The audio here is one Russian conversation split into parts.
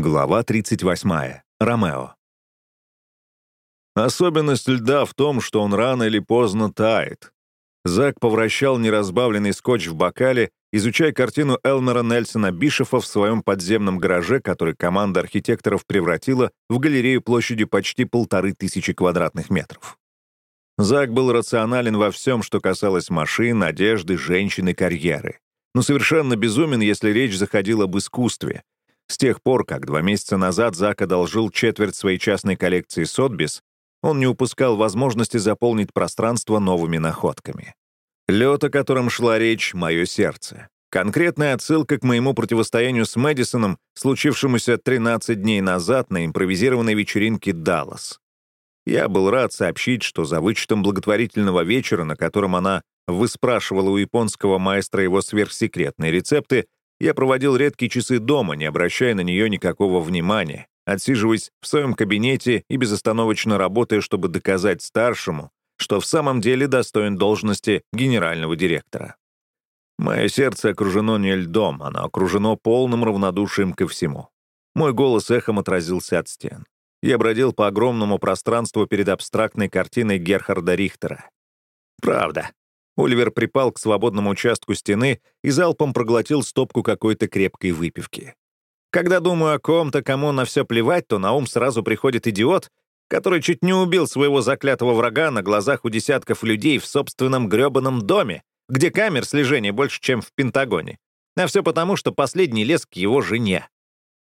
Глава 38. Ромео. Особенность льда в том, что он рано или поздно тает. Зак повращал неразбавленный скотч в бокале, изучая картину Элмера Нельсона Бишефа в своем подземном гараже, который команда архитекторов превратила в галерею площадью почти полторы тысячи квадратных метров. Зак был рационален во всем, что касалось машин, одежды, женщин и карьеры. Но совершенно безумен, если речь заходила об искусстве — с тех пор, как два месяца назад Зак одолжил четверть своей частной коллекции Сотбис, он не упускал возможности заполнить пространство новыми находками. Лед, о котором шла речь, — мое сердце. Конкретная отсылка к моему противостоянию с Мэдисоном, случившемуся 13 дней назад на импровизированной вечеринке «Даллас». Я был рад сообщить, что за вычетом благотворительного вечера, на котором она выспрашивала у японского маэстро его сверхсекретные рецепты, я проводил редкие часы дома, не обращая на нее никакого внимания, отсиживаясь в своем кабинете и безостановочно работая, чтобы доказать старшему, что в самом деле достоин должности генерального директора. Мое сердце окружено не льдом, оно окружено полным равнодушием ко всему. Мой голос эхом отразился от стен. Я бродил по огромному пространству перед абстрактной картиной Герхарда Рихтера. Правда, Оливер припал к свободному участку стены и залпом проглотил стопку какой-то крепкой выпивки. Когда думаю о ком-то, кому на все плевать, то на ум сразу приходит идиот, который чуть не убил своего заклятого врага на глазах у десятков людей в собственном грёбаном доме, где камер слежения больше, чем в Пентагоне. А все потому, что последний лез к его жене.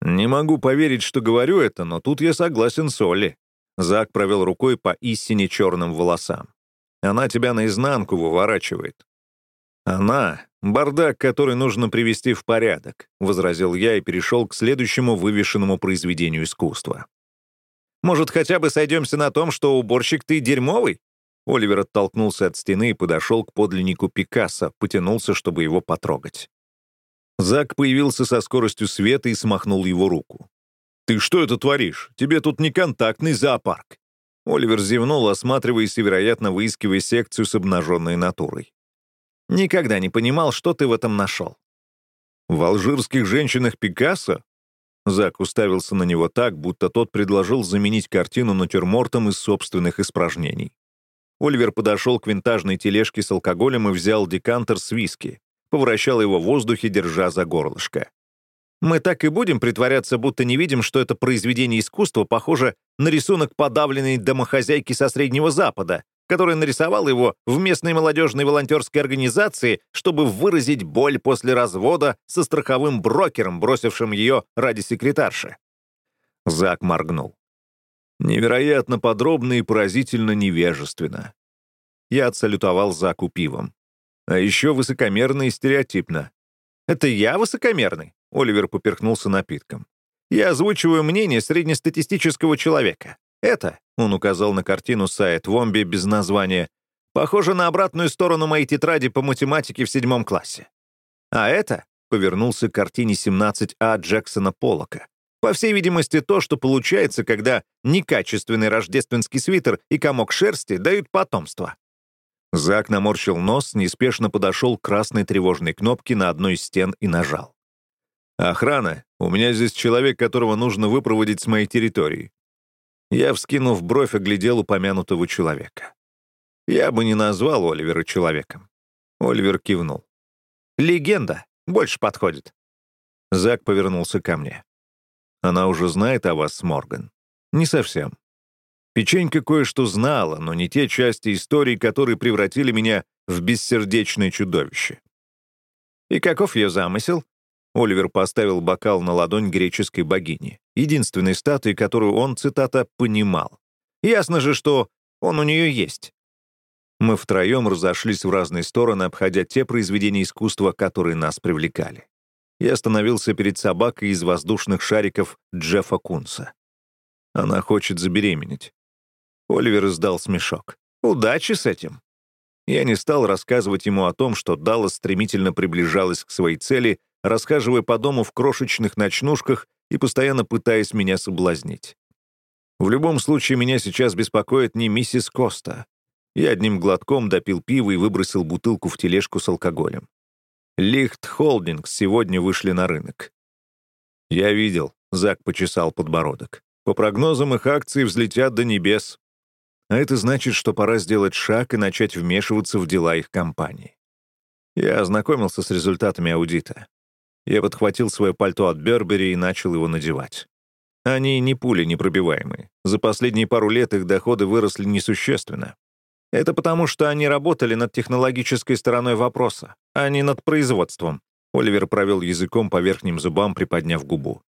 Не могу поверить, что говорю это, но тут я согласен с Олли. Зак провел рукой по истине черным волосам. Она тебя наизнанку выворачивает. Она — бардак, который нужно привести в порядок, — возразил я и перешел к следующему вывешенному произведению искусства. «Может, хотя бы сойдемся на том, что уборщик ты дерьмовый?» Оливер оттолкнулся от стены и подошел к подлиннику Пикассо, потянулся, чтобы его потрогать. Зак появился со скоростью света и смахнул его руку. «Ты что это творишь? Тебе тут не контактный зоопарк. Оливер зевнул, осматриваясь и, вероятно, выискивая секцию с обнаженной натурой. «Никогда не понимал, что ты в этом нашел». «В алжирских женщинах Пикассо?» Зак уставился на него так, будто тот предложил заменить картину натюрмортом из собственных испражнений. Оливер подошел к винтажной тележке с алкоголем и взял декантер с виски, повращал его в воздухе, держа за горлышко. Мы так и будем притворяться, будто не видим, что это произведение искусства похоже на рисунок подавленной домохозяйки со Среднего Запада, которая нарисовала его в местной молодежной волонтерской организации, чтобы выразить боль после развода со страховым брокером, бросившим ее ради секретарши. Зак моргнул. Невероятно подробно и поразительно невежественно. Я отсалютовал Заку пивом. А еще высокомерно и стереотипно. «Это я высокомерный?» Оливер поперхнулся напитком. «Я озвучиваю мнение среднестатистического человека. Это, — он указал на картину сайт Вомби без названия, — похоже на обратную сторону моей тетради по математике в седьмом классе. А это, — повернулся к картине 17А Джексона Поллока, по всей видимости, то, что получается, когда некачественный рождественский свитер и комок шерсти дают потомство. Зак наморщил нос, неспешно подошел к красной тревожной кнопке на одной из стен и нажал. «Охрана, у меня здесь человек, которого нужно выпроводить с моей территории». Я, вскинув бровь, оглядел упомянутого человека. Я бы не назвал Оливера человеком. Оливер кивнул. «Легенда. Больше подходит». Зак повернулся ко мне. «Она уже знает о вас, Морган?» «Не совсем. Печенька кое-что знала, но не те части истории, которые превратили меня в бессердечное чудовище». «И каков ее замысел?» Оливер поставил бокал на ладонь греческой богини, единственной статуи, которую он, цитата, «понимал». Ясно же, что он у нее есть. Мы втроем разошлись в разные стороны, обходя те произведения искусства, которые нас привлекали. Я остановился перед собакой из воздушных шариков Джеффа Кунса. Она хочет забеременеть. Оливер издал смешок. «Удачи с этим!» Я не стал рассказывать ему о том, что Даллас стремительно приближалась к своей цели, расхаживая по дому в крошечных ночнушках и постоянно пытаясь меня соблазнить. В любом случае, меня сейчас беспокоит не миссис Коста. Я одним глотком допил пиво и выбросил бутылку в тележку с алкоголем. Лихт Холдингс сегодня вышли на рынок. Я видел. — Зак почесал подбородок. «По прогнозам их акции взлетят до небес. А это значит, что пора сделать шаг и начать вмешиваться в дела их компании. Я ознакомился с результатами аудита. Я подхватил свое пальто от Бербери и начал его надевать. Они не пули непробиваемые. За последние пару лет их доходы выросли несущественно. Это потому, что они работали над технологической стороной вопроса, а не над производством. Оливер провел языком по верхним зубам, приподняв губу.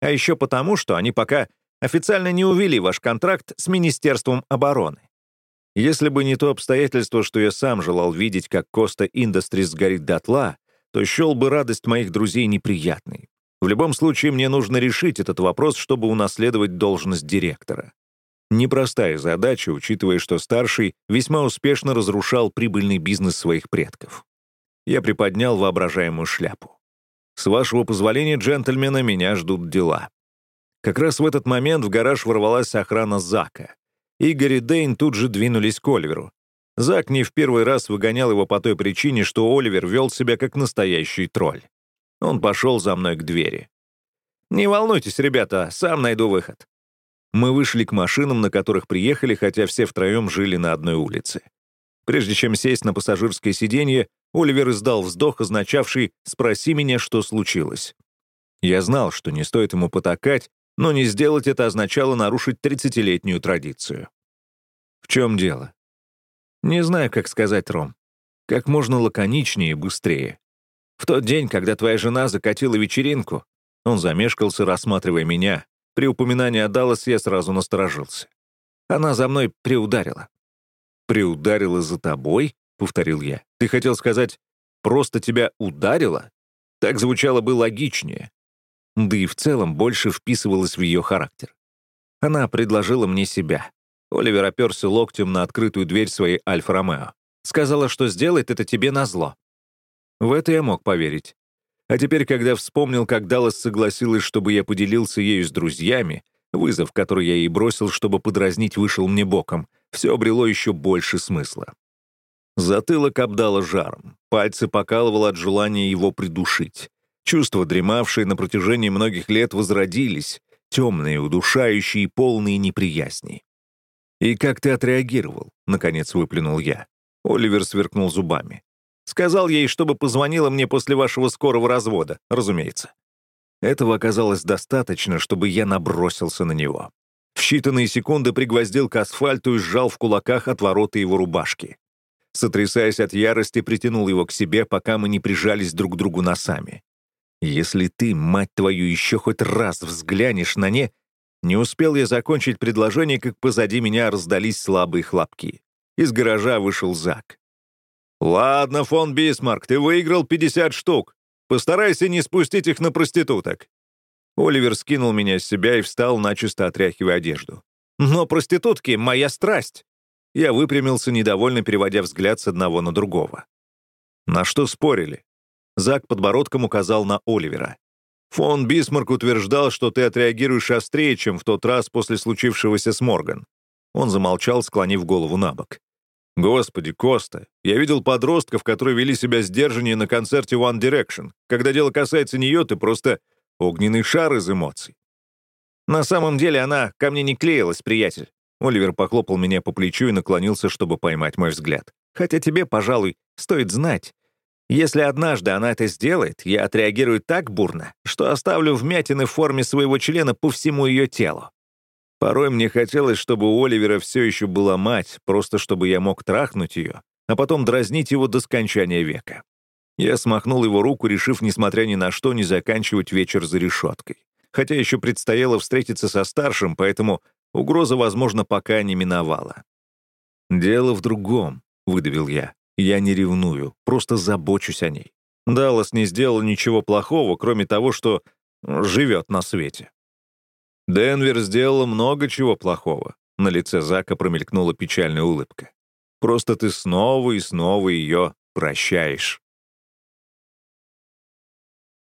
А еще потому, что они пока официально не увели ваш контракт с Министерством обороны. Если бы не то обстоятельство, что я сам желал видеть, как Коста Industries сгорит дотла, то счел бы радость моих друзей неприятной. В любом случае, мне нужно решить этот вопрос, чтобы унаследовать должность директора. Непростая задача, учитывая, что старший весьма успешно разрушал прибыльный бизнес своих предков. Я приподнял воображаемую шляпу. «С вашего позволения, джентльмена, меня ждут дела». Как раз в этот момент в гараж ворвалась охрана Зака. Игорь и Дейн тут же двинулись к Оливеру. Зак не в первый раз выгонял его по той причине, что Оливер вел себя как настоящий тролль. Он пошел за мной к двери. «Не волнуйтесь, ребята, сам найду выход». Мы вышли к машинам, на которых приехали, хотя все втроем жили на одной улице. Прежде чем сесть на пассажирское сиденье, Оливер издал вздох, означавший «спроси меня, что случилось». Я знал, что не стоит ему потакать, но не сделать это означало нарушить 30-летнюю традицию. В чем дело? Не знаю, как сказать, Ром. Как можно лаконичнее и быстрее. В тот день, когда твоя жена закатила вечеринку, он замешкался, рассматривая меня. При упоминании о Даллас я сразу насторожился. Она за мной приударила. «Приударила за тобой?» — повторил я. «Ты хотел сказать, просто тебя ударила?» Так звучало бы логичнее да и в целом больше вписывалась в ее характер. Она предложила мне себя. Оливер оперся локтем на открытую дверь своей Альфа-Ромео. Сказала, что сделает это тебе назло. В это я мог поверить. А теперь, когда вспомнил, как Даллас согласилась, чтобы я поделился ею с друзьями, вызов, который я ей бросил, чтобы подразнить, вышел мне боком, все обрело еще больше смысла. Затылок обдало жаром, пальцы покалывало от желания его придушить. Чувства, дремавшие на протяжении многих лет, возродились, темные, удушающие, полные неприязни. «И как ты отреагировал?» — наконец выплюнул я. Оливер сверкнул зубами. «Сказал ей, чтобы позвонила мне после вашего скорого развода, разумеется». Этого оказалось достаточно, чтобы я набросился на него. В считанные секунды пригвоздил к асфальту и сжал в кулаках отвороты его рубашки. Сотрясаясь от ярости, притянул его к себе, пока мы не прижались друг к другу носами. Если ты, мать твою, еще хоть раз взглянешь на не... Не успел я закончить предложение, как позади меня раздались слабые хлопки. Из гаража вышел Зак. «Ладно, фон Бисмарк, ты выиграл 50 штук. Постарайся не спустить их на проституток». Оливер скинул меня с себя и встал, начисто отряхивая одежду. «Но проститутки — моя страсть!» Я выпрямился, недовольно переводя взгляд с одного на другого. «На что спорили?» Зак подбородком указал на Оливера. «Фон Бисмарк утверждал, что ты отреагируешь острее, чем в тот раз после случившегося с Морган». Он замолчал, склонив голову на бок. «Господи, Коста, я видел подростков, которые вели себя сдержаннее на концерте One Direction. Когда дело касается нее, ты просто огненный шар из эмоций». «На самом деле она ко мне не клеилась, приятель». Оливер похлопал меня по плечу и наклонился, чтобы поймать мой взгляд. «Хотя тебе, пожалуй, стоит знать, если однажды она это сделает, я отреагирую так бурно, что оставлю вмятины в форме своего члена по всему ее телу. Порой мне хотелось, чтобы у Оливера все еще была мать, просто чтобы я мог трахнуть ее, а потом дразнить его до скончания века. Я смахнул его руку, решив, несмотря ни на что, не заканчивать вечер за решеткой. Хотя еще предстояло встретиться со старшим, поэтому угроза, возможно, пока не миновала. «Дело в другом», — выдавил я. Я не ревную, просто забочусь о ней. Даллас не сделал ничего плохого, кроме того, что живет на свете. Денвер сделала много чего плохого. На лице Зака промелькнула печальная улыбка. Просто ты снова и снова ее прощаешь.